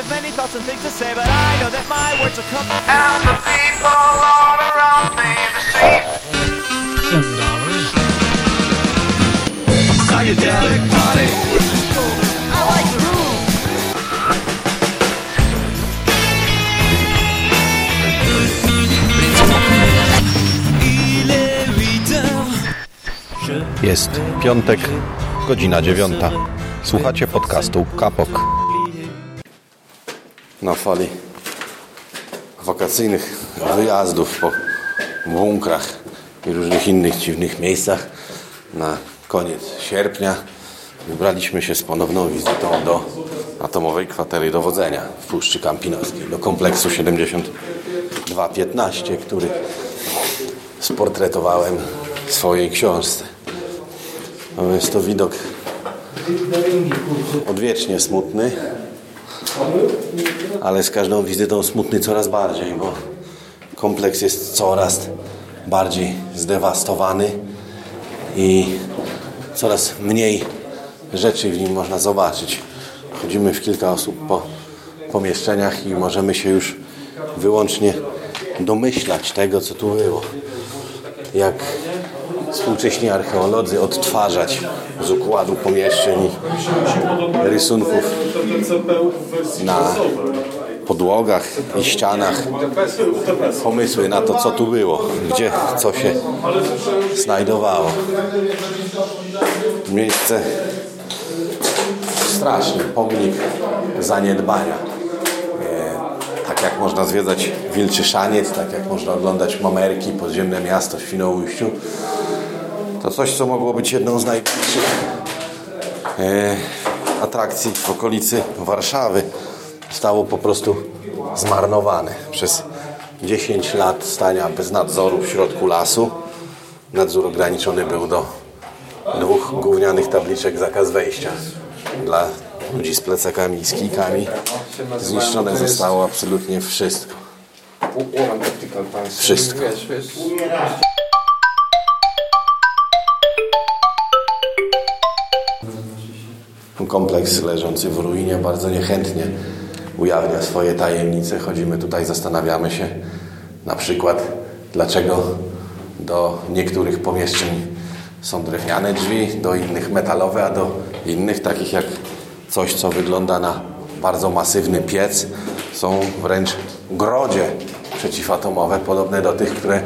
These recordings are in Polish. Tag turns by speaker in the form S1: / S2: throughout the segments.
S1: have many thoughts and things to say, but I know that my words will come.
S2: And the people all around me to see.
S1: Psychedelic party. I like the groove. Il est 8 heures.
S3: Jest piątek, godzina dziewiąta. Słuchacie podcastu Kapok. Na fali wakacyjnych wyjazdów po bunkrach i różnych innych dziwnych miejscach na koniec sierpnia wybraliśmy się z ponowną wizytą do atomowej kwatery dowodzenia w Puszczy Kampinoskiej, do kompleksu 7215, który sportretowałem w swojej książce. No, Jest to widok odwiecznie smutny, ale z każdą wizytą smutny coraz bardziej, bo kompleks jest coraz bardziej zdewastowany i coraz mniej rzeczy w nim można zobaczyć. Chodzimy w kilka osób po pomieszczeniach i możemy się już wyłącznie domyślać tego, co tu było. Jak współcześni archeolodzy odtwarzać z układu pomieszczeń na podłogach i ścianach pomysły na to, co tu było, gdzie co się znajdowało. Miejsce straszny pomnik zaniedbania. E, Tak jak można zwiedzać Wilczy Szaniec, tak jak można oglądać Mamerki, podziemne miasto w Świnoujściu, to coś, co mogło być jedną z największych e, atrakcji w okolicy Warszawy, stało po prostu zmarnowane przez 10 lat stania bez nadzoru w środku lasu. Nadzór ograniczony był do dwóch gównianych tabliczek zakaz wejścia dla ludzi z plecakami i z kijkami. Zniszczone zostało absolutnie wszystko. Wszystko. Kompleks leżący w ruinie bardzo niechętnie ujawnia swoje tajemnice. Chodzimy tutaj, zastanawiamy się na przykład, dlaczego do niektórych pomieszczeń są drewniane drzwi, do innych metalowe, a do innych, takich jak coś, co wygląda na bardzo masywny piec, są wręcz grodzie przeciwatomowe, podobne do tych, które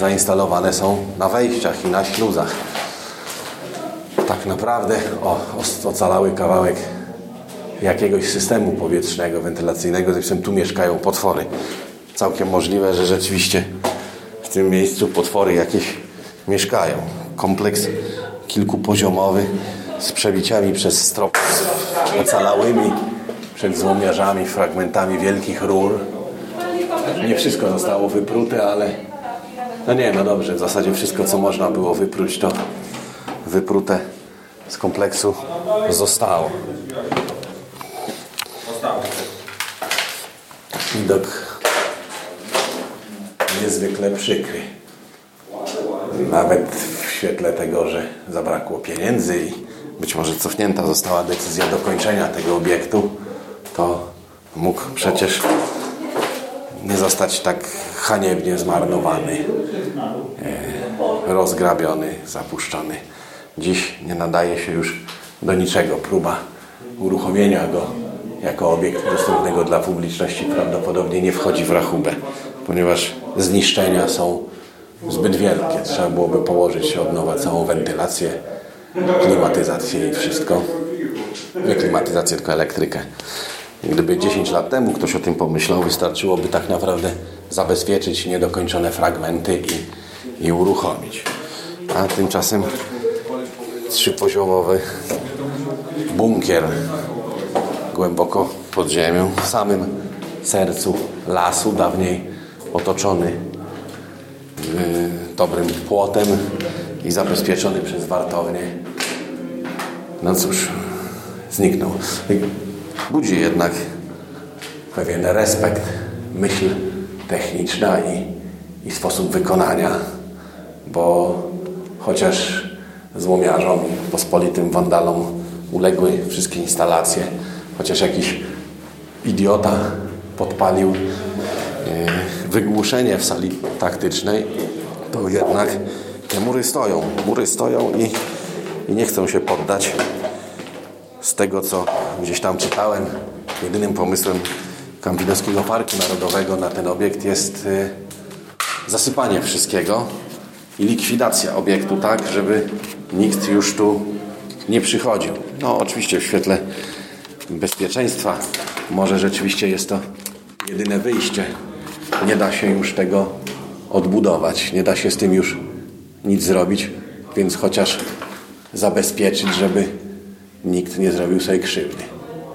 S3: zainstalowane są na wejściach i na śluzach tak naprawdę o, ocalały kawałek jakiegoś systemu powietrznego, wentylacyjnego. Zresztą tu mieszkają potwory. Całkiem możliwe, że rzeczywiście w tym miejscu potwory jakieś mieszkają. Kompleks kilkupoziomowy z przebiciami przez strop, ocalałymi przed złomiarzami, fragmentami wielkich rur. Nie wszystko zostało wyprute, ale no nie, no dobrze, w zasadzie wszystko, co można było wypróć, to wyprute z kompleksu zostało. Widok niezwykle przykry. Nawet w świetle tego, że zabrakło pieniędzy i być może cofnięta została decyzja dokończenia tego obiektu, to mógł przecież nie zostać tak haniebnie zmarnowany, e, rozgrabiony, zapuszczony. Dziś nie nadaje się już do niczego. Próba uruchomienia go jako obiekt dostępnego dla publiczności prawdopodobnie nie wchodzi w rachubę, ponieważ zniszczenia są zbyt wielkie. Trzeba byłoby położyć od nowa całą wentylację, klimatyzację i wszystko. Nie klimatyzację, tylko elektrykę. Gdyby 10 lat temu ktoś o tym pomyślał, wystarczyłoby tak naprawdę zabezpieczyć niedokończone fragmenty i, i uruchomić. A tymczasem trzypoziomowy bunkier głęboko pod ziemią, w samym sercu lasu, dawniej otoczony yy, dobrym płotem i zabezpieczony przez wartownię. No cóż, zniknął. Budzi jednak pewien respekt, myśl techniczna i, i sposób wykonania, bo chociaż złomiarzom i pospolitym wandalom uległy wszystkie instalacje, chociaż jakiś idiota podpalił e, wygłuszenie w sali taktycznej, to jednak te mury stoją. Mury stoją i, i nie chcą się poddać. Z tego, co gdzieś tam czytałem, jedynym pomysłem Kampinoskiego Parku Narodowego na ten obiekt jest e, zasypanie wszystkiego i likwidacja obiektu tak, żeby nikt już tu nie przychodził. No oczywiście w świetle bezpieczeństwa może rzeczywiście jest to jedyne wyjście. Nie da się już tego odbudować, nie da się z tym już nic zrobić, więc chociaż zabezpieczyć, żeby nikt nie zrobił sobie krzywdy.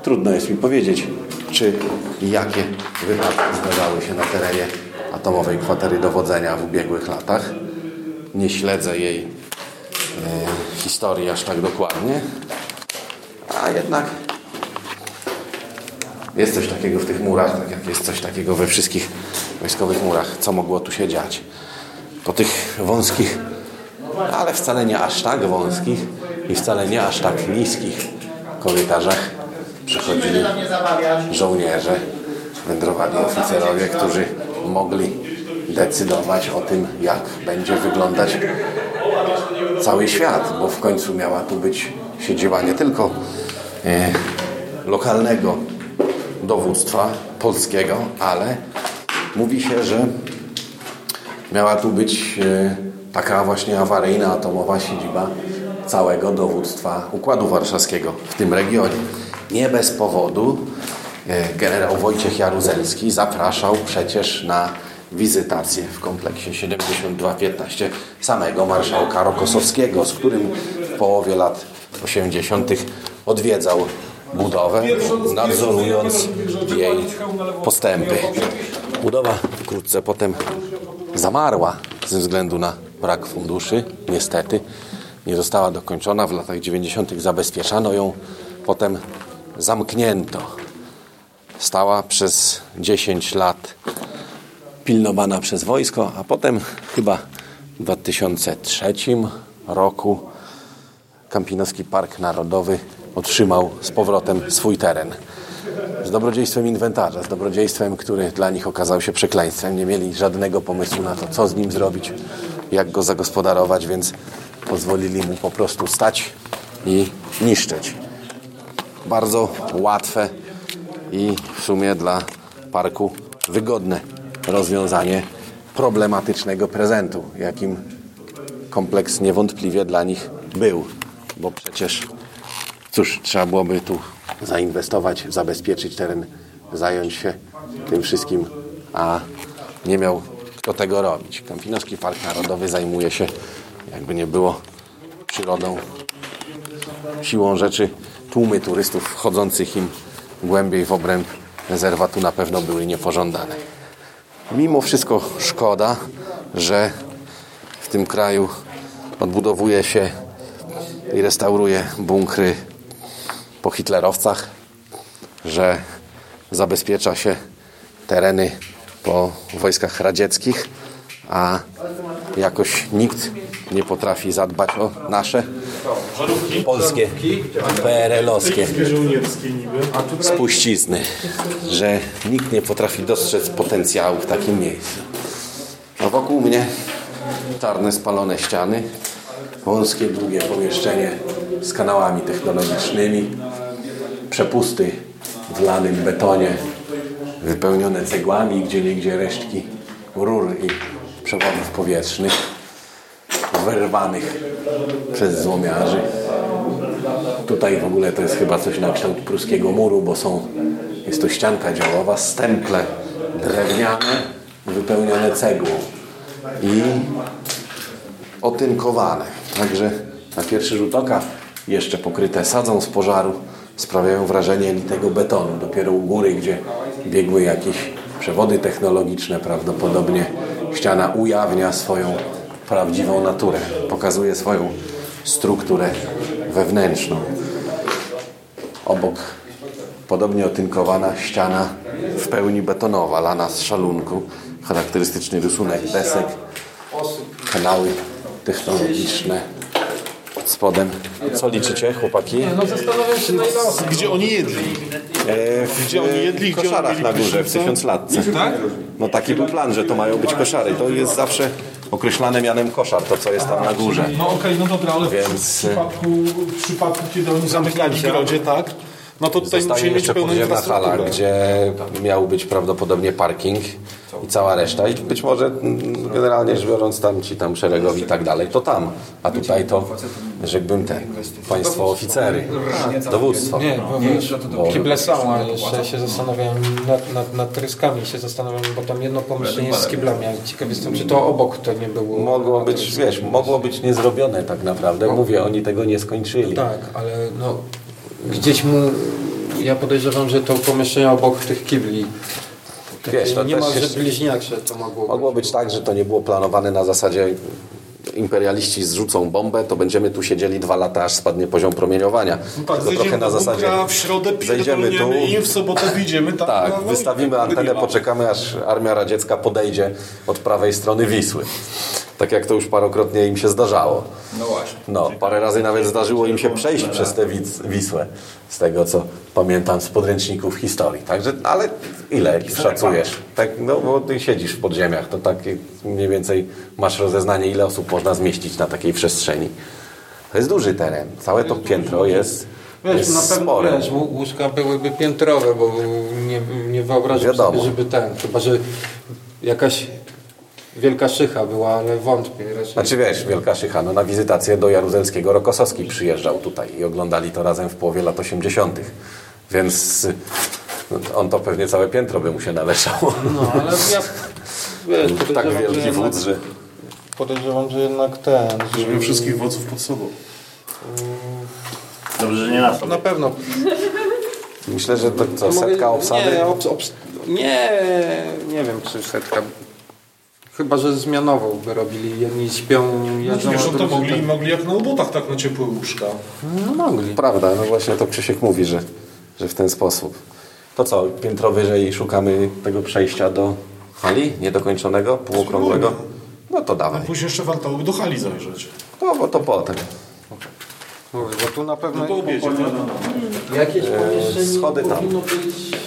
S3: Trudno jest mi powiedzieć, czy i jakie wypadki zdarzały się na terenie atomowej kwatery dowodzenia w ubiegłych latach. Nie śledzę jej historii aż tak dokładnie, a jednak jest coś takiego w tych murach, tak jak jest coś takiego we wszystkich wojskowych murach, co mogło tu się dziać. Po tych wąskich, ale wcale nie aż tak wąskich i wcale nie aż tak niskich korytarzach przechodzili żołnierze, wędrowali oficerowie, którzy mogli decydować o tym, jak będzie wyglądać cały świat, bo w końcu miała tu być siedziba nie tylko e, lokalnego dowództwa polskiego, ale mówi się, że miała tu być e, taka właśnie awaryjna atomowa siedziba całego dowództwa Układu Warszawskiego w tym regionie. Nie bez powodu e, generał Wojciech Jaruzelski zapraszał przecież na wizytację w kompleksie 7215 samego marszałka Rokosowskiego, z którym w połowie lat 80. odwiedzał budowę, nadzorując jej postępy. Budowa wkrótce potem zamarła ze względu na brak funduszy, niestety. Nie została dokończona. W latach 90. zabezpieczano ją, potem zamknięto. Stała przez 10 lat pilnowana przez wojsko, a potem chyba w 2003 roku Kampinoski Park Narodowy otrzymał z powrotem swój teren. Z dobrodziejstwem inwentarza, z dobrodziejstwem, który dla nich okazał się przekleństwem. Nie mieli żadnego pomysłu na to, co z nim zrobić, jak go zagospodarować, więc pozwolili mu po prostu stać i niszczyć. Bardzo łatwe i w sumie dla parku wygodne rozwiązanie problematycznego prezentu, jakim kompleks niewątpliwie dla nich był. Bo przecież, cóż, trzeba byłoby tu zainwestować, zabezpieczyć teren, zająć się tym wszystkim, a nie miał kto tego robić. Kampinoski Park Narodowy zajmuje się, jakby nie było, przyrodą, siłą rzeczy. Tłumy turystów wchodzących im głębiej w obręb rezerwatu na pewno były niepożądane. Mimo wszystko szkoda, że w tym kraju odbudowuje się i restauruje bunkry po hitlerowcach, że zabezpiecza się tereny po wojskach radzieckich, a jakoś nikt nie potrafi zadbać o nasze polskie, PRL-owskie spuścizny, że nikt nie potrafi dostrzec potencjału w takim miejscu. A wokół mnie czarne spalone ściany, wąskie, długie pomieszczenie z kanałami technologicznymi, przepusty w lanym betonie, wypełnione cegłami, gdzie niegdzie resztki rur i przewodów powietrznych, wyrwanych przez złomiarzy. Tutaj w ogóle to jest chyba coś na kształt pruskiego muru, bo są, jest to ścianka działowa, stemple drewniane, wypełnione cegłą i otynkowane. Także na pierwszy rzut oka jeszcze pokryte sadzą z pożaru sprawiają wrażenie litego betonu. Dopiero u góry, gdzie biegły jakieś przewody technologiczne, prawdopodobnie ściana ujawnia swoją prawdziwą naturę, pokazuje swoją strukturę wewnętrzną. Obok podobnie otynkowana ściana w pełni betonowa, lana z szalunku, charakterystyczny rysunek desek, kanały technologiczne pod spodem. Co liczycie, chłopaki?
S4: No zastanawiam się na ile osób.
S5: Gdzie oni jedli?
S3: E, w
S5: Gdzie oni jedli,
S3: w
S5: gdzie oni
S3: koszarach na górze, w tysiąclatce.
S5: Tak?
S3: No taki był plan, że to mają być koszary. To jest zawsze określane mianem koszar, to co jest tam na górze.
S5: No okej, no dobra, ale
S3: Więc,
S5: w, przypadku, w przypadku, kiedy oni zamykali w grodzie, tak? No to tutaj
S3: Zostanie
S5: musieli mieć pełną
S3: podziemna hala,
S5: infrastrukturę.
S3: gdzie miał być prawdopodobnie parking i cała reszta. I być może mm, generalnie rzecz biorąc tam ci tam szeregowi i tak dalej, to tam. A tutaj to, rzekłbym ten, państwo oficery, dowództwo.
S6: Nie, bo wiesz, kible są, a jeszcze się zastanawiałem nad, nad, nad tryskami, się zastanawiam, bo tam jedno pomieszczenie z kiblami, ale ciekaw jestem, czy to obok to nie było.
S3: Mogło być, wiesz, mogło być niezrobione tak naprawdę. Mówię, oni tego nie skończyli.
S6: Tak, ale no gdzieś mu, ja podejrzewam, że to pomieszczenie obok tych kibli,
S3: Wiesz, to
S6: nie
S3: też
S6: bliźniacze to mogło
S3: Mogło być tak, że to nie było planowane na zasadzie imperialiści zrzucą bombę, to będziemy tu siedzieli dwa lata, aż spadnie poziom promieniowania.
S5: Tak,
S3: Tylko trochę na zasadzie
S5: bunkra, w środę
S3: zejdziemy tu,
S5: im, w sobotę wyjdziemy. Tak,
S3: tak,
S5: na wojnę.
S3: wystawimy antenę, poczekamy aż Armia Radziecka podejdzie od prawej strony Wisły. Tak jak to już parokrotnie im się zdarzało.
S7: No właśnie.
S3: No, parę razy nawet zdarzyło im się przejść przez tę Wisłę, z tego co pamiętam z podręczników historii. Także, ale ile szacujesz? Tak, no bo ty siedzisz w podziemiach, to tak mniej więcej masz rozeznanie, ile osób można zmieścić na takiej przestrzeni. To jest duży teren. Całe to piętro jest,
S6: Wiesz,
S3: jest
S6: na pewno
S3: spore.
S6: wiesz, łó- łóżka byłyby piętrowe, bo nie, nie wyobrażam
S3: Wiadomo.
S6: sobie, żeby ten, chyba że jakaś wielka szycha była, ale wątpię raczej.
S3: Znaczy wiesz, Wielka Szycha, no na wizytację do Jaruzelskiego Rokosowski przyjeżdżał tutaj i oglądali to razem w połowie lat 80. Więc no, on to pewnie całe piętro by mu się należało.
S6: No, ale ja wiesz,
S3: tak wielki wódz, że...
S6: podejrzewam, że jednak ten, że
S5: Żeby wszystkich wodzów pod sobą.
S7: Dobrze, że nie na
S6: na pewno
S3: Myślę, że to co, setka obsady?
S6: Nie, obs, obs, nie, nie wiem czy setka. Chyba, że zmianowo by robili. Jedni śpią, jedzą,
S5: Wiesz,
S6: a
S5: to mogli,
S6: tak.
S5: mogli jak na ubotach tak na ciepłe łóżka.
S6: No mogli.
S3: Prawda, no właśnie to Krzysiek mówi, że, że w ten sposób. To co, piętro wyżej szukamy tego przejścia do hali niedokończonego, półokrągłego? No to dawaj.
S5: Później jeszcze warto do hali zajrzeć.
S3: No bo to potem.
S6: Mówię, bo tu na pewno
S5: Po obiedzie.
S6: jakieś pomieszczenie
S3: schody tam.
S6: powinno być...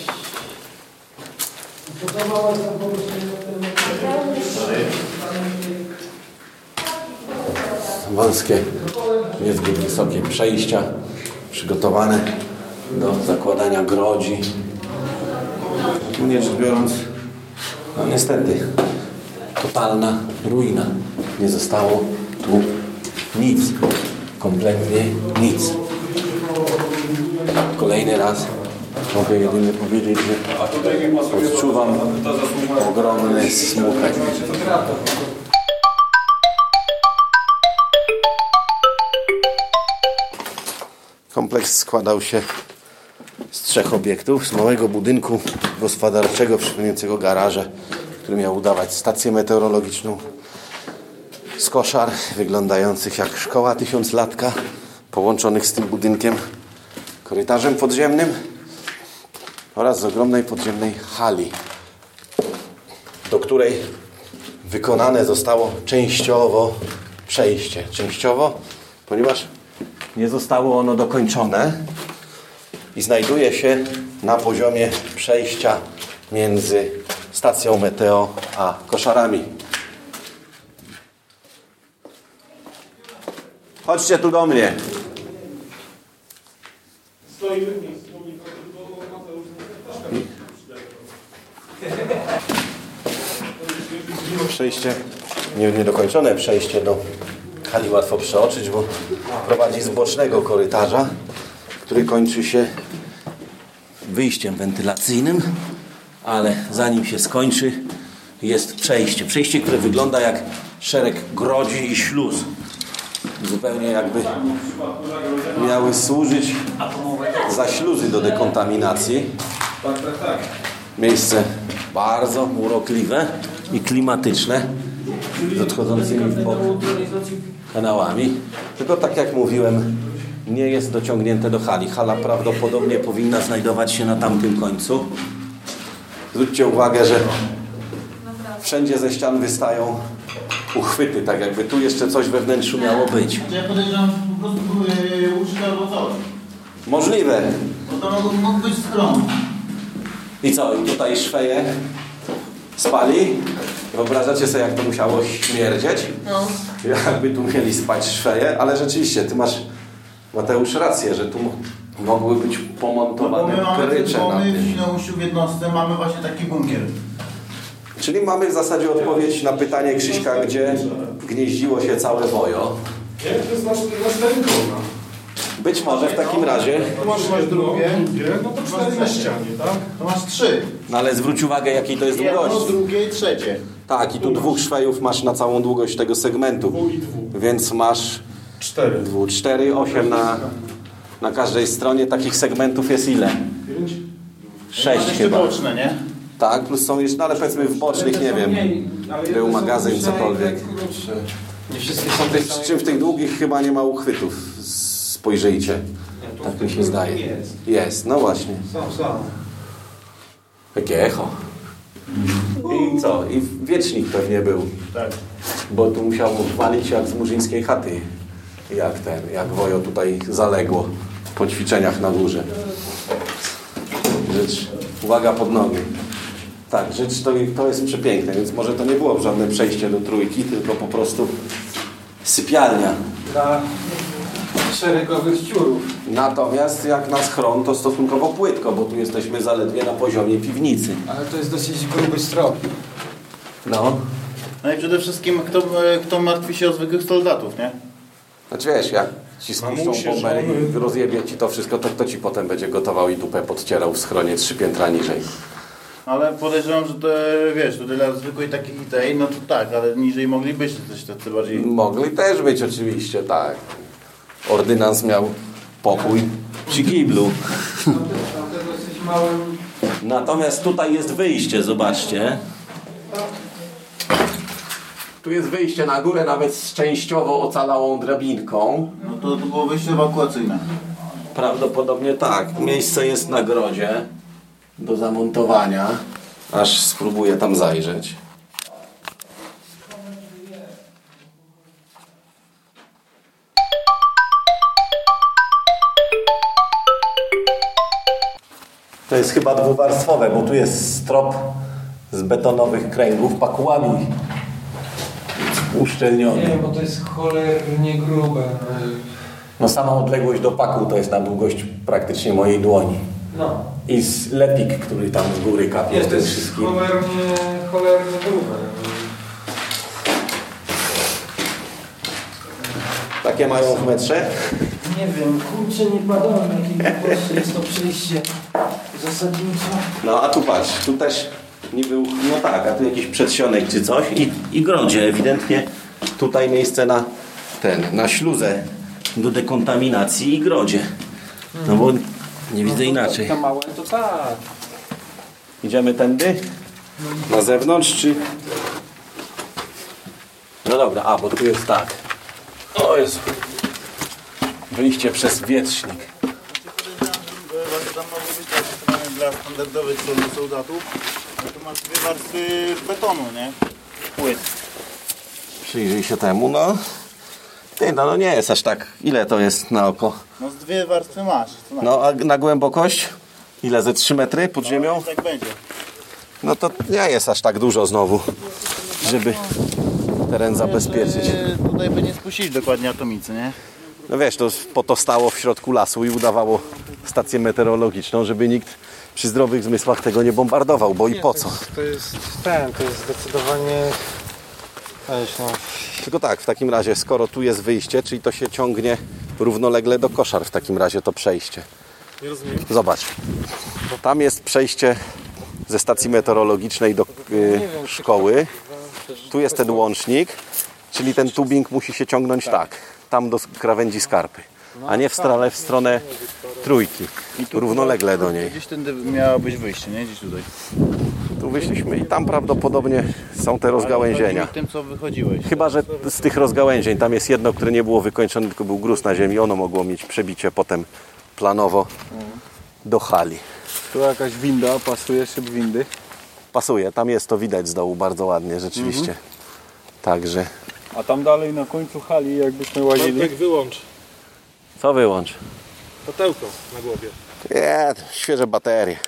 S3: Wąskie, niezbyt wysokie przejścia przygotowane do zakładania grodzi. Ogólnie rzecz biorąc, no niestety, totalna ruina. Nie zostało tu nic. Kompletnie nic. Kolejny raz mogę jedynie powiedzieć, że odczuwam ogromny smutek. Kompleks składał się z trzech obiektów. Z małego budynku gospodarczego przypominającego garaże, który miał udawać stację meteorologiczną. Z koszar wyglądających jak szkoła tysiąclatka, połączonych z tym budynkiem korytarzem podziemnym oraz z ogromnej podziemnej hali, do której wykonane zostało częściowo przejście. Częściowo, ponieważ nie zostało ono dokończone i znajduje się na poziomie przejścia między stacją meteo a koszarami. Chodźcie tu do mnie. Przejście, nie- niedokończone przejście do hali łatwo przeoczyć, bo prowadzi z bocznego korytarza, który kończy się wyjściem wentylacyjnym, ale zanim się skończy jest przejście. Przejście, które wygląda jak szereg grodzi i śluz. Zupełnie jakby miały służyć za śluzy do dekontaminacji. Miejsce bardzo urokliwe i klimatyczne z odchodzącymi w bok kanałami. Tylko tak jak mówiłem, nie jest dociągnięte do hali. Hala prawdopodobnie powinna znajdować się na tamtym końcu. Zwróćcie uwagę, że wszędzie ze ścian wystają uchwyty, tak jakby tu jeszcze coś we wnętrzu miało być.
S8: Ja podejrzewam, że po prostu łóżka albo coś.
S3: Możliwe.
S7: To mógł, mógł być schron.
S3: I co, i tutaj szweje spali? Wyobrażacie sobie, jak to musiało śmierdzieć?
S7: No.
S3: Jakby tu mieli spać szweje, ale rzeczywiście, ty masz, Mateusz, rację, że tu mogły być
S7: No bo
S3: pomontowane
S7: my mamy
S3: krycze na
S7: my w. Świnoujściu w jednostce mamy właśnie taki bunkier.
S3: Czyli mamy w zasadzie odpowiedź na pytanie Krzyśka, gdzie gnieździło się całe wojo.
S5: Nie, to jest nasz, nasz.
S3: Być może w takim razie,
S5: masz, masz drugie, no to cztery na ścianie, tak?
S7: To masz trzy.
S3: no ale zwróć uwagę, jakiej to jest
S7: Jedno,
S3: długość.
S7: drugie i trzecie.
S3: Tak, i tu dwóch szwejów masz na całą długość tego segmentu. Więc masz
S5: Cztery.
S3: dwu, cztery, osiem na, na każdej stronie. Takich segmentów jest ile?
S5: Pięć.
S3: Sześć chyba.
S7: boczne, nie?
S3: Tak, plus są jeszcze, no ale powiedzmy w bocznych, nie wiem, był magazyn, cokolwiek.
S6: Nie wszystkie są tej
S3: Przy czym w tych długich chyba nie ma uchwytów. Spojrzyjcie. Tak mi się zdaje.
S6: Jest.
S3: Jest, no właśnie.
S6: Są, są.
S3: Jakie echo. I co? I wiecznik pewnie był.
S7: Tak.
S3: Bo tu musiał walić jak z murzyńskiej chaty. Jak ten, jak wojo tutaj zaległo po ćwiczeniach na górze. Rzecz, uwaga pod nogi. Tak, rzecz to, to jest przepiękne, więc może to nie było żadne przejście do trójki, tylko po prostu sypialnia.
S6: Dla szeregowych ciurów.
S3: Natomiast jak na schron to stosunkowo płytko, bo tu jesteśmy zaledwie na poziomie piwnicy.
S6: Ale to jest dosyć gruby strop.
S3: No.
S7: No i przede wszystkim kto, e, kto martwi się o zwykłych soldatów, nie?
S3: Znaczy wiesz, jak ci spuszczą
S5: Mamusie,
S3: bombę
S5: żony.
S3: i rozjebie ci to wszystko, to kto ci potem będzie gotował i dupę podcierał w schronie trzy piętra niżej.
S7: Ale podejrzewam, że to wiesz, to dla zwykłej takiej tej, no to tak, ale niżej mogli być coś tacy bardziej.
S3: Mogli też być oczywiście, tak. Ordynans miał pokój przy giblu. Natomiast tutaj jest wyjście, zobaczcie. Tu jest wyjście na górę, nawet z częściowo ocalałą drabinką.
S7: No to, to było wyjście ewakuacyjne.
S3: Prawdopodobnie tak. Miejsce jest na grodzie do zamontowania. Aż spróbuję tam zajrzeć. To jest chyba dwuwarstwowe, bo tu jest strop z betonowych kręgów pakułami uszczelniony.
S6: Nie, bo to jest cholernie grube.
S3: No sama odległość do paku to jest na długość praktycznie mojej dłoni.
S6: No.
S3: I z lepik, który tam z góry kapie w
S6: to jest
S3: wszystkim.
S6: cholernie, cholernie grube.
S3: Takie mają w metrze.
S6: Nie wiem, kurczę, nie badałem jakiej długości jest to przejście zasadniczo.
S3: No a tu patrz, tu też niby, no tak, a tu jakiś przedsionek czy coś i, i grodzie ewidentnie tutaj miejsce na ten, na śluzę do dekontaminacji i grodzie. No bo nie widzę inaczej.
S6: Te małe to tak.
S3: Idziemy tędy? Na zewnątrz, czy... No dobra, a, bo tu jest tak. O Jezu. Wyjście przez wietrznik.
S7: Właśnie tam mogły być takie dla standardowych soldatów. No to masz dwie warstwy betonu, nie? Płyt.
S3: Przyjrzyj się temu, no. Ty, no, no nie jest aż tak. Ile to jest na oko?
S7: No z dwie warstwy masz.
S3: No, a na głębokość? Ile? Ze 3 metry pod ziemią?
S7: Tak będzie.
S3: No to nie jest aż tak dużo znowu, żeby teren zabezpieczyć.
S7: Że Tutaj by nie spuścić dokładnie atomicy, nie?
S3: No wiesz, to po to stało w środku lasu i udawało stację meteorologiczną, żeby nikt przy zdrowych zmysłach tego nie bombardował, bo i po co?
S6: To jest ten, to jest zdecydowanie... No.
S3: Tylko tak, w takim razie, skoro tu jest wyjście, czyli to się ciągnie równolegle do koszar w takim razie to przejście.
S5: Nie rozumiem.
S3: Zobacz, tam jest przejście ze stacji meteorologicznej do y, szkoły. Tu jest ten łącznik, czyli ten tubing musi się ciągnąć tak, tam do krawędzi skarpy, a nie w stronę, w stronę trójki, równolegle do niej.
S7: Gdzieś tędy miało być wyjście, nie? Gdzieś tutaj.
S3: Tu wyszliśmy i tam prawdopodobnie są te rozgałęzienia.
S7: Tym co wychodziłeś.
S3: Chyba, że z tych rozgałęzień, tam jest jedno, które nie było wykończone, tylko był gruz na ziemi, ono mogło mieć przebicie potem planowo do hali.
S8: Tu jakaś winda, pasuje szyb windy.
S3: Pasuje, tam jest to widać z dołu bardzo ładnie, rzeczywiście. Także,
S8: A tam dalej na końcu hali jakbyśmy łazili.
S5: Bartek wyłącz.
S3: co wyłącz?
S5: Patełko na głowie.
S3: Nie, świeże baterie.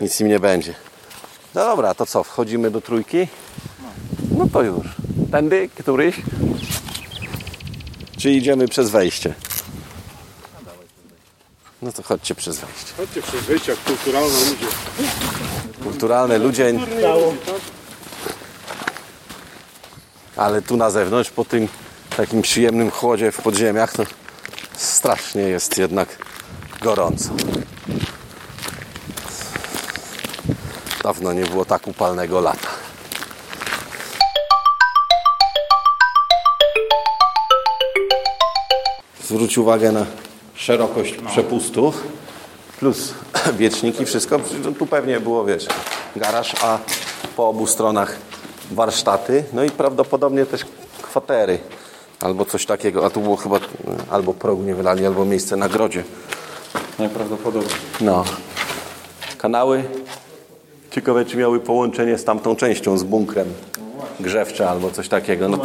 S3: Nic im nie będzie. No dobra, to co, wchodzimy do trójki? No to już. Tędy, któryś? Czy idziemy przez wejście? No to chodźcie przez wejście.
S5: Chodźcie przez wyjście, jak kulturalne ludzie.
S3: Kulturalne ludzie. Ale tu na zewnątrz, po tym takim przyjemnym chłodzie w podziemiach, to strasznie jest jednak gorąco. Dawno nie było tak upalnego lata. Zwróć uwagę na szerokość przepustów plus wieczniki, wszystko. Tu pewnie było, wiesz, garaż, a po obu stronach warsztaty, no i prawdopodobnie też kwatery albo coś takiego, a tu było chyba albo progu nie wylali, albo miejsce na grodzie.
S8: Najprawdopodobniej.
S3: No. Kanały. Ciekawe, czy miały połączenie z tamtą częścią, z bunkrem grzewcze albo coś takiego. No,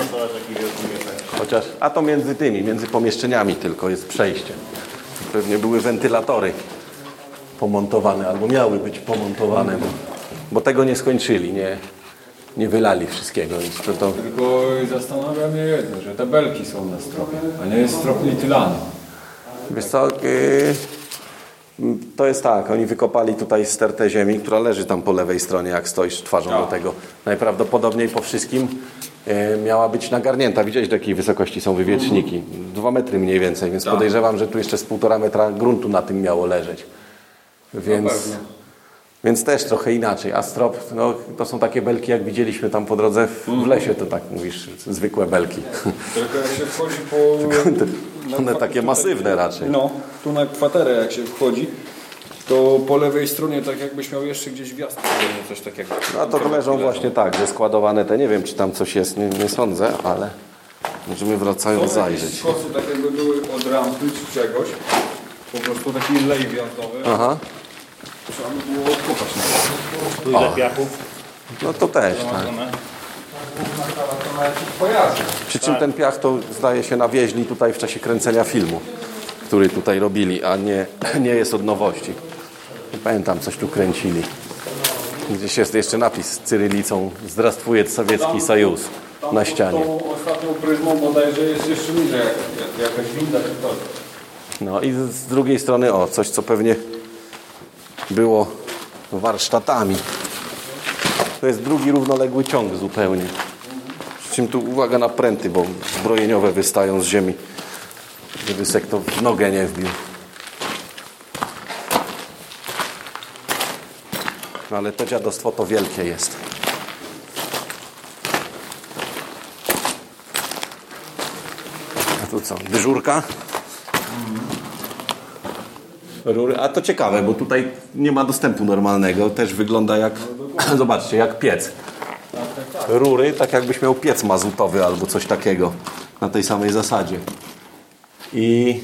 S3: chociaż, a to między tymi, między pomieszczeniami tylko jest przejście. Pewnie były wentilatory pomontowane, albo miały być pomontowane, bo, bo tego nie skończyli, nie, nie wylali wszystkiego. Więc to, to,
S8: Tylko zastanawia mnie jedno, że te belki są na stropie, a nie jest strop nitylany.
S3: Wiesz co, yy, to jest tak, oni wykopali tutaj stertę ziemi, która leży tam po lewej stronie, jak stoisz twarzą do tego. Najprawdopodobniej po wszystkim yy, miała być nagarnięta. Widziałeś, do jakiej wysokości są wywieczniki? Dwa metry mniej więcej, więc podejrzewam, że tu jeszcze z półtora metra gruntu na tym miało leżeć. Więc,
S8: pewnie.
S3: Więc też trochę inaczej. A strop, no, to są takie belki, jak widzieliśmy tam po drodze w, w lesie, to tak mówisz, zwykłe belki.
S8: Tylko jak się wchodzi po...
S3: One takie masywne raczej.
S8: No, tu na kwaterę jak się wchodzi, to po lewej stronie tak jakbyś miał jeszcze gdzieś gwiazdkę, coś takiego.
S3: No to leżą właśnie tak, że składowane te, nie wiem czy tam coś jest, nie, nie sądzę, ale możemy wracając zajrzeć.
S8: skosy tak jakby były od rampy czy czegoś. Po prostu taki lej wjazdowy.
S3: Aha,
S8: Trzeba by było odkopać na.
S7: Tu ile piachów.
S3: no to też, tak. Przy czym ten piach to zdaje się nawieźli tutaj w czasie kręcenia filmu, który tutaj robili, a nie, nie jest od nowości. Nie Pamiętam, coś tu kręcili. Gdzieś jest jeszcze napis cyrylicą Zdrastwuje Sowiecki Sojus na ścianie.
S8: Tą ostatnią pryzmą bodajże jest jeszcze niżej, jak, jak, jakaś winda czy coś.
S3: No i z- z drugiej strony, o, coś co pewnie było warsztatami. To jest drugi równoległy ciąg zupełnie. Przy czym tu uwaga na pręty, bo zbrojeniowe wystają z ziemi. Żeby se kto w nogę nie wbił. No ale to dziadostwo to wielkie jest. A tu co, dyżurka? Rury. A to ciekawe, bo tutaj nie ma dostępu normalnego. Też wygląda jak, zobaczcie, jak piec. Rury, tak jakbyś miał piec mazutowy albo coś takiego. Na tej samej zasadzie. I,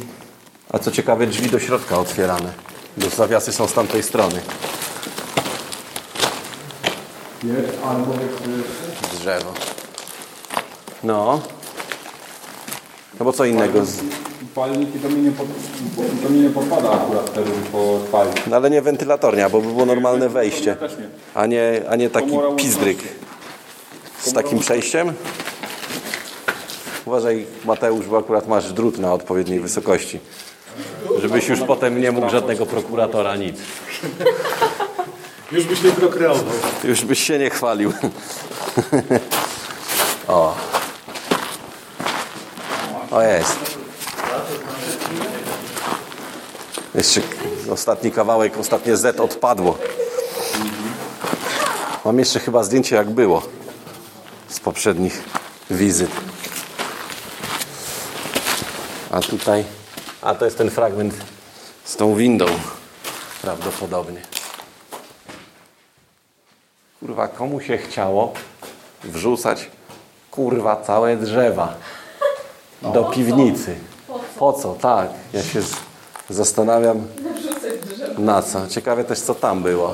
S3: a co ciekawe, drzwi do środka otwierane. Bo zawiasy są z tamtej strony. Drzewo. No. No bo co innego. Z...
S8: palniki to mi nie, pod, to mi nie podpada akurat te rury po palić.
S3: No ale nie wentylatornia, bo by było normalne wejście. A nie, a nie taki pizdryk. Z takim przejściem? Uważaj Mateusz, bo akurat masz drut na odpowiedniej wysokości. Żebyś już potem nie mógł żadnego prokuratora nic.
S5: Już byś nie prokreował.
S3: Już byś się nie chwalił. O. O jest. Jeszcze ostatni kawałek, ostatnie Z odpadło. Mam jeszcze chyba zdjęcie jak było z poprzednich wizyt. A tutaj, a to jest ten fragment z tą windą prawdopodobnie. Kurwa, komu się chciało wrzucać kurwa całe drzewa do piwnicy? Po co? Tak, ja się zastanawiam na co. Ciekawe też co tam było.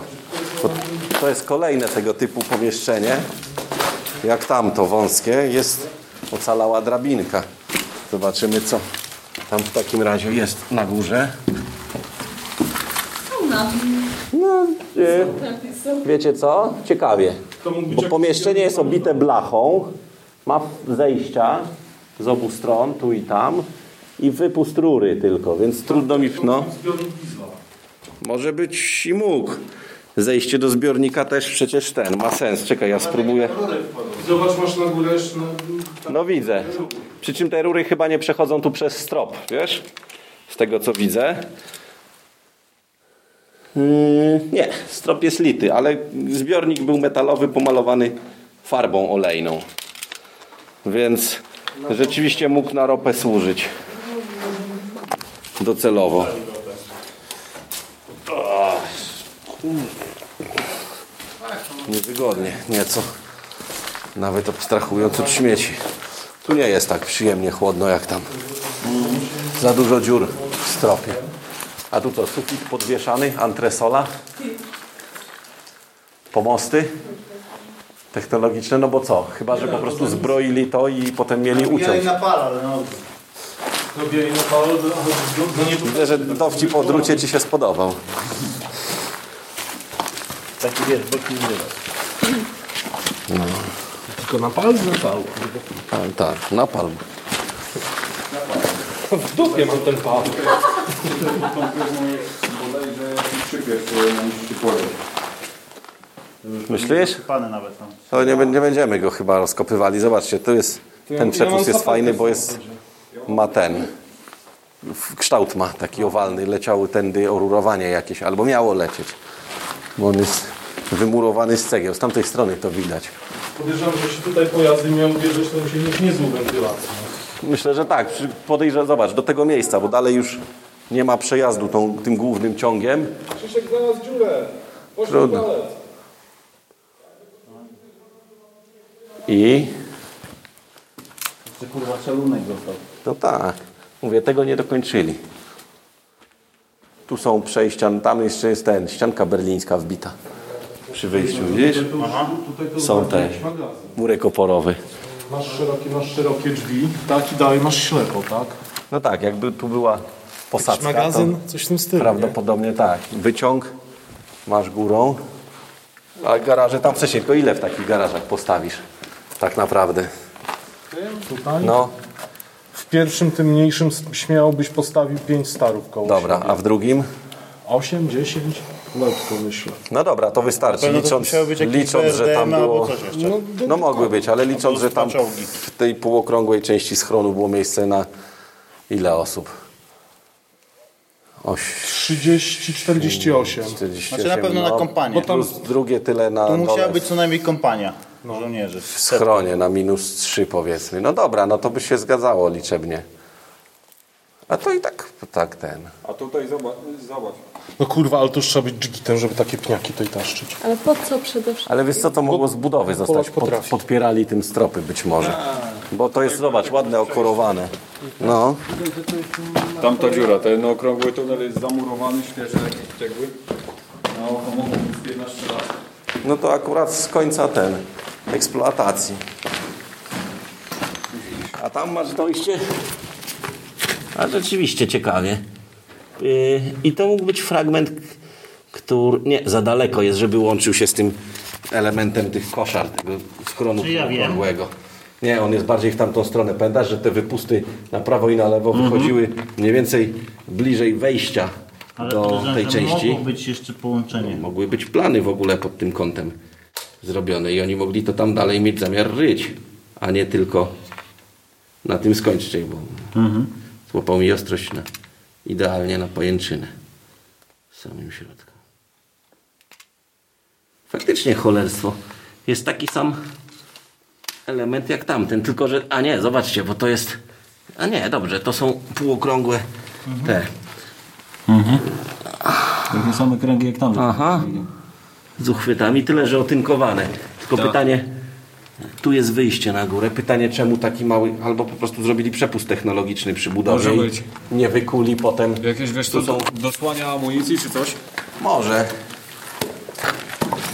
S3: Bo to jest kolejne tego typu pomieszczenie. Jak tamto wąskie jest ocalała drabinka. Zobaczymy co tam w takim razie jest na górze. No, e, wiecie co? Ciekawie. Bo pomieszczenie jest obite blachą, ma zejścia z obu stron, tu i tam i wypust rury tylko, więc trudno mi... No. Może być i mógł. Zejście do zbiornika też przecież ten, ma sens. Czekaj, ja spróbuję.
S5: Zobacz, masz na górę... No,
S3: widzę. Przy czym te rury chyba nie przechodzą tu przez strop, wiesz? Z tego co widzę. Mm, nie, strop jest lity, ale zbiornik był metalowy, pomalowany farbą olejną. Więc rzeczywiście mógł na ropę służyć. Docelowo. Niewygodnie, nieco. Nawet abstrahując od śmieci. Tu nie jest tak przyjemnie chłodno jak tam. Za dużo dziur w stropie. A tu co, sufit podwieszany, antresola, pomosty technologiczne, no bo co? Chyba, że po prostu zbroili to i potem mieli uciąć.
S7: na pal, ale no.
S5: Robię na pal, no nie
S3: Widzę, że dowcip o drucie Ci się spodobał.
S7: Taki wiesz, boki nie
S5: Tylko na pal, na pal.
S3: A, tak, napalm.
S5: W dupie mam ten pal.
S8: Na.
S3: Myślisz?
S7: Pany nawet tam.
S3: To nie, nie będziemy go chyba rozkopywali. Zobaczcie, tu jest, ten przepust jest fajny, bo jest, ma ten, kształt ma taki owalny. Leciały tędy orurowanie jakieś, albo miało lecieć. Bo on jest wymurowany z cegieł. Z tamtej strony to widać.
S5: Podejrzewam, że jeśli tutaj pojazdy miały wjeżdżać, to musi mieć niezłą wentylację.
S3: Myślę, że tak. Podejrzewam, zobacz, do tego miejsca, bo dalej już nie ma przejazdu tą, tym głównym ciągiem.
S5: Krzysiek znalazł dziurę.
S3: Trudno. I
S7: Jeszcze kurwa szalunek został.
S3: No tak. Mówię, tego nie dokończyli. Tu są przejścia, tam jeszcze jest ten, ścianka berlińska wbita. Przy wyjściu, widzisz? Są te, murek oporowy.
S5: Masz szerokie, masz szerokie drzwi, tak i dalej masz ślepo, tak?
S3: No tak, jakby tu była posadzka,
S5: magazyn,
S3: to
S5: coś w tym stylu.
S3: prawdopodobnie tak. Wyciąg masz górą, a garaże tam wcześniej, tylko ile w takich garażach postawisz? Tak naprawdę.
S5: Tutaj.
S3: No,
S5: pierwszym, tym mniejszym śmiało byś postawił 5 starów koło
S3: dobra,
S5: siebie.
S3: a w drugim?
S5: 8, 10? Lekko myślę.
S3: No dobra, to wystarczy. Licząc, licząc że tam
S7: albo
S3: było...
S5: No,
S3: No mogły być, ale licząc, że tam w tej półokrągłej części schronu było miejsce na ile osób? Oś,
S5: 30, 48.
S3: 48,
S7: Znaczy na pewno na
S3: no,
S7: kompanię.
S3: Plus drugie tyle na
S7: Tu musiała
S3: dole
S7: być co najmniej kompania
S5: No.
S7: żołnierzy.
S3: w schronie na minus 3 powiedzmy. No dobra, no to by się zgadzało liczebnie. A to i tak, tak ten.
S8: A tutaj zobacz, zobacz.
S5: No kurwa, ale to już trzeba być dżgitem, żeby takie pniaki tutaj taszczyć.
S9: Ale po co przede wszystkim?
S3: Ale wiesz co, to mogło z budowy zostać. Pod, podpierali tym stropy być może. Bo to jest, zobacz, ładne, okorowane. No.
S8: Tamta dziura, ten okrągły tunel jest zamurowany, świeże jakieś cegły. Na oko mogą być 15 lat.
S3: No to akurat z końca ten, eksploatacji. A tam masz dojście. A rzeczywiście ciekawie. Yy, I to mógł być fragment, który. Nie, za daleko jest, żeby łączył się z tym elementem tych koszar, tego schronu
S7: ja
S3: okrągłego. Nie, on jest bardziej w tamtą stronę. Pamiętasz, że te wypusty na prawo i na lewo wychodziły mniej więcej bliżej wejścia do tej części.
S7: mogło być jeszcze połączenie.
S3: Mogły być plany w ogóle pod tym kątem zrobione i oni mogli to tam dalej mieć zamiar ryć, a nie tylko na tym skończyć, bo złapał mi ostrość na, idealnie na pajęczynę w samym środku. Faktycznie cholerstwo. Jest taki sam element jak tamten, tylko że... A nie, zobaczcie, bo to jest... A nie, dobrze, to są półokrągłe te
S7: Takie same kręgi jak tam.
S3: Aha. Z uchwytami, tyle że otynkowane. Tylko pytanie, tu jest wyjście na górę. Pytanie, czemu taki mały, albo po prostu zrobili przepust technologiczny przy budowie
S8: Może być.
S3: nie wykuli potem.
S8: Jakieś wiesz co,
S3: Tu są-
S8: do słania amunicji czy coś?
S3: Może.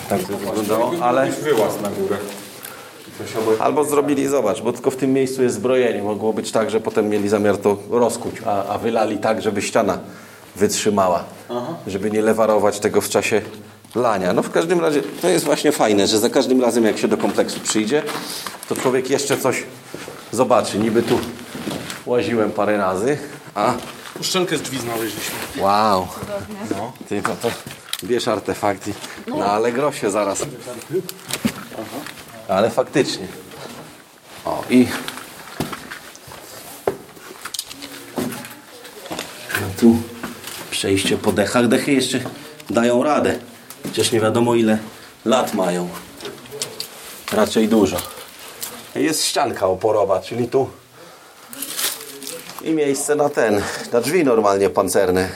S3: Tak to wyglądało, ale
S8: wyłaz na górę.
S3: albo zrobili, zobacz, bo tylko w tym miejscu jest zbrojenie. Mogło być tak, że potem mieli zamiar to rozkuć, a, a wylali tak, żeby ściana wytrzymała, żeby nie lewarować tego w czasie lania. No w każdym razie to jest właśnie fajne, że za każdym razem jak się do kompleksu przyjdzie, to człowiek jeszcze coś zobaczy. Niby tu łaziłem parę razy, a
S5: Uszczelkę z drzwi znaleźliśmy.
S3: wow, no, ty to, to bierz artefakty na Allegrosie zaraz. Ale faktycznie. O i no tu przejście po dechach. Dechy jeszcze dają radę. Chociaż nie wiadomo ile lat mają. Raczej dużo. Jest ścianka oporowa, czyli tu i miejsce na ten, na drzwi normalnie pancerne.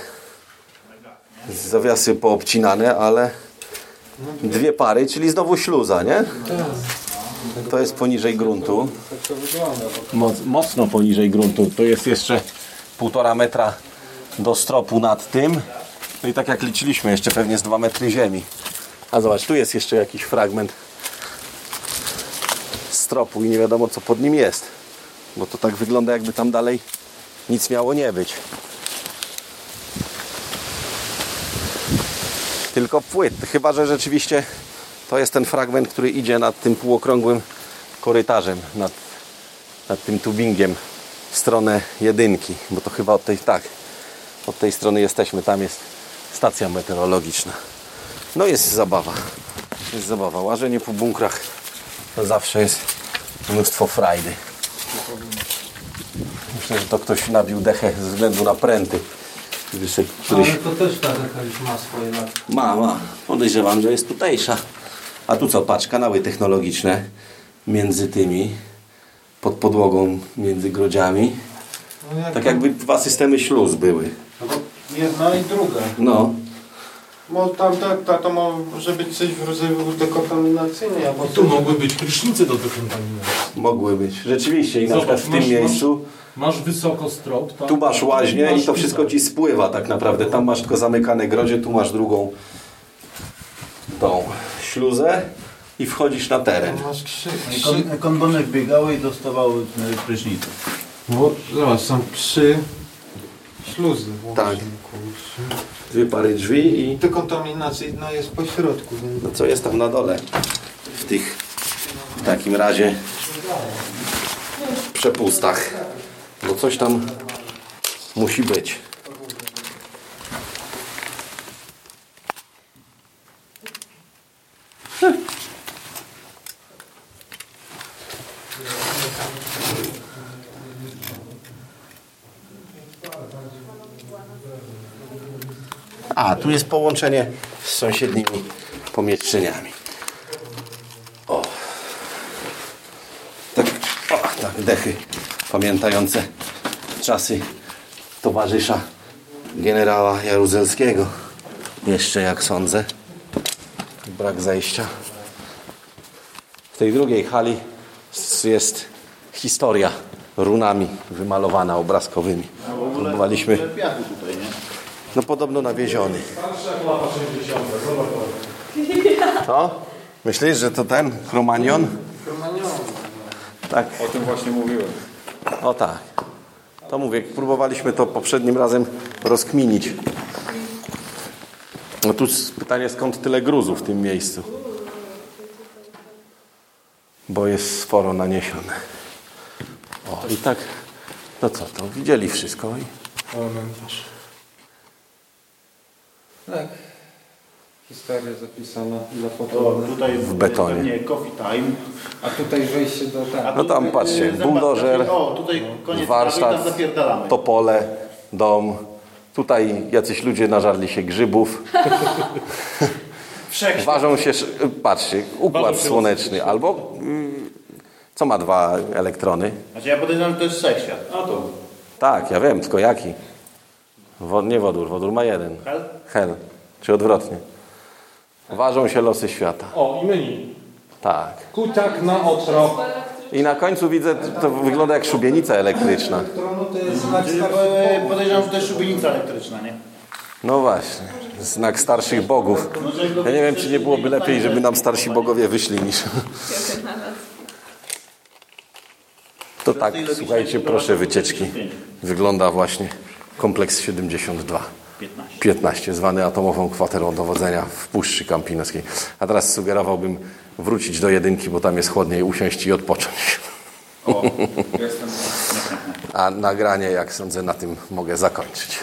S3: Zawiasy poobcinane, ale dwie pary, czyli znowu śluza, nie? To jest poniżej gruntu. Mocno poniżej gruntu. To jest jeszcze półtora metra do stropu nad tym. No i tak jak liczyliśmy, jeszcze pewnie z dwa metry ziemi. A zobacz, tu jest jeszcze jakiś fragment stropu i nie wiadomo co pod nim jest. Bo to tak wygląda jakby tam dalej nic miało nie być. Tylko płyt. Chyba, że rzeczywiście to jest ten fragment, który idzie nad tym półokrągłym korytarzem, nad, nad tym tubingiem w stronę jedynki, bo to chyba od tej, tak, od tej strony jesteśmy, tam jest stacja meteorologiczna. No jest zabawa, jest zabawa. Łażenie po bunkrach to zawsze jest mnóstwo frajdy. Myślę, że to ktoś nabił dechę ze względu na pręty. Któryś
S6: Ale to też ta decha już ma swoje lata.
S3: ma, ma. Podejrzewam, że jest tutejsza. A tu co, patrz, kanały technologiczne między tymi, pod podłogą, między grodziami.
S6: No jak
S3: Tak jakby dwa systemy śluz były.
S6: no jedna i druga.
S3: No,
S6: Bo tam tak, ta, to może być coś w rodzaju dekontaminacyjnej albo
S5: Tu mogły być prysznice do dekontaminacji.
S3: mogły być. Rzeczywiście i na przykład w
S5: Zobacz,
S3: tym
S5: masz-
S3: miejscu
S5: Masz wysoko strop, tak?
S3: tu masz łaźnię
S5: Masz
S3: i to wszystko ci spływa tak naprawdę. Tam masz tylko zamykane grodzie, tu masz drugą tą śluzę i wchodzisz na teren.
S6: masz krzyk.
S7: Kon- Kondonek biegały i dostawały e, prysznicę.
S6: Bo zobacz, są trzy śluzy.
S3: Tak.
S6: kurczę.
S3: Dwie pary drzwi i
S6: Dekontaminacyjna jest po środku, więc
S3: No co jest tam na dole? W tych w takim razie przepustach. Bo coś tam musi być. A, tu jest połączenie z sąsiednimi pomieszczeniami. O. Tak, o, tak, dechy pamiętające czasy towarzysza generała Jaruzelskiego. Jeszcze jak sądzę. Brak zejścia. W tej drugiej hali jest historia runami wymalowana obrazkowymi. Próbowaliśmy? No podobno nawieziony. Co? Myślisz, że to ten Kromanion? Tak,
S8: O tym właśnie mówiłem.
S3: o tak. To mówię, próbowaliśmy to poprzednim razem rozkminić. No tu pytanie, skąd tyle gruzu w tym miejscu? Bo jest sporo naniesione. O, i tak, no co, to widzieli wszystko i.
S6: Tak. Historia zapisana dla
S7: To
S6: potomnych.
S7: tutaj
S3: W betonie.
S7: pewnie coffee time.
S6: A tutaj wejście do tak.
S3: No tam patrzcie,
S7: e,
S3: buldożer,
S7: O, tutaj koniec
S3: warsztat,
S7: prawy, tam zapierdalamy.
S3: topole, dom. Tutaj jacyś ludzie nażarli się grzybów. Ważą się, patrzcie, układ słoneczny albo mm, co ma dwa elektrony?
S7: Znaczy ja podejrzewam, że to jest wszechświat. A to.
S3: Tak, ja wiem, tylko jaki? Wod, nie wodór, wodór ma jeden.
S7: Hel?
S3: Hel, czy odwrotnie. Ważą się losy świata.
S5: O, i menu.
S3: Tak.
S5: Kutak na otro.
S3: I na końcu widzę, to wygląda jak szubienica elektryczna.
S6: To jest znak bogów.
S7: Podejrzewam, że to jest szubienica elektryczna, nie?
S3: No właśnie, znak starszych bogów. Ja nie wiem, czy nie byłoby lepiej, żeby nam starsi bogowie wyszli niż... To tak, słuchajcie, proszę wycieczki. Wygląda właśnie kompleks 72.
S7: 15.
S3: 15, zwany atomową kwaterą dowodzenia w Puszczy Kampinoskiej. A teraz sugerowałbym wrócić do jedynki, bo tam jest chłodniej, usiąść i odpocząć.
S8: O, jestem.
S3: A nagranie, jak sądzę, na tym mogę zakończyć.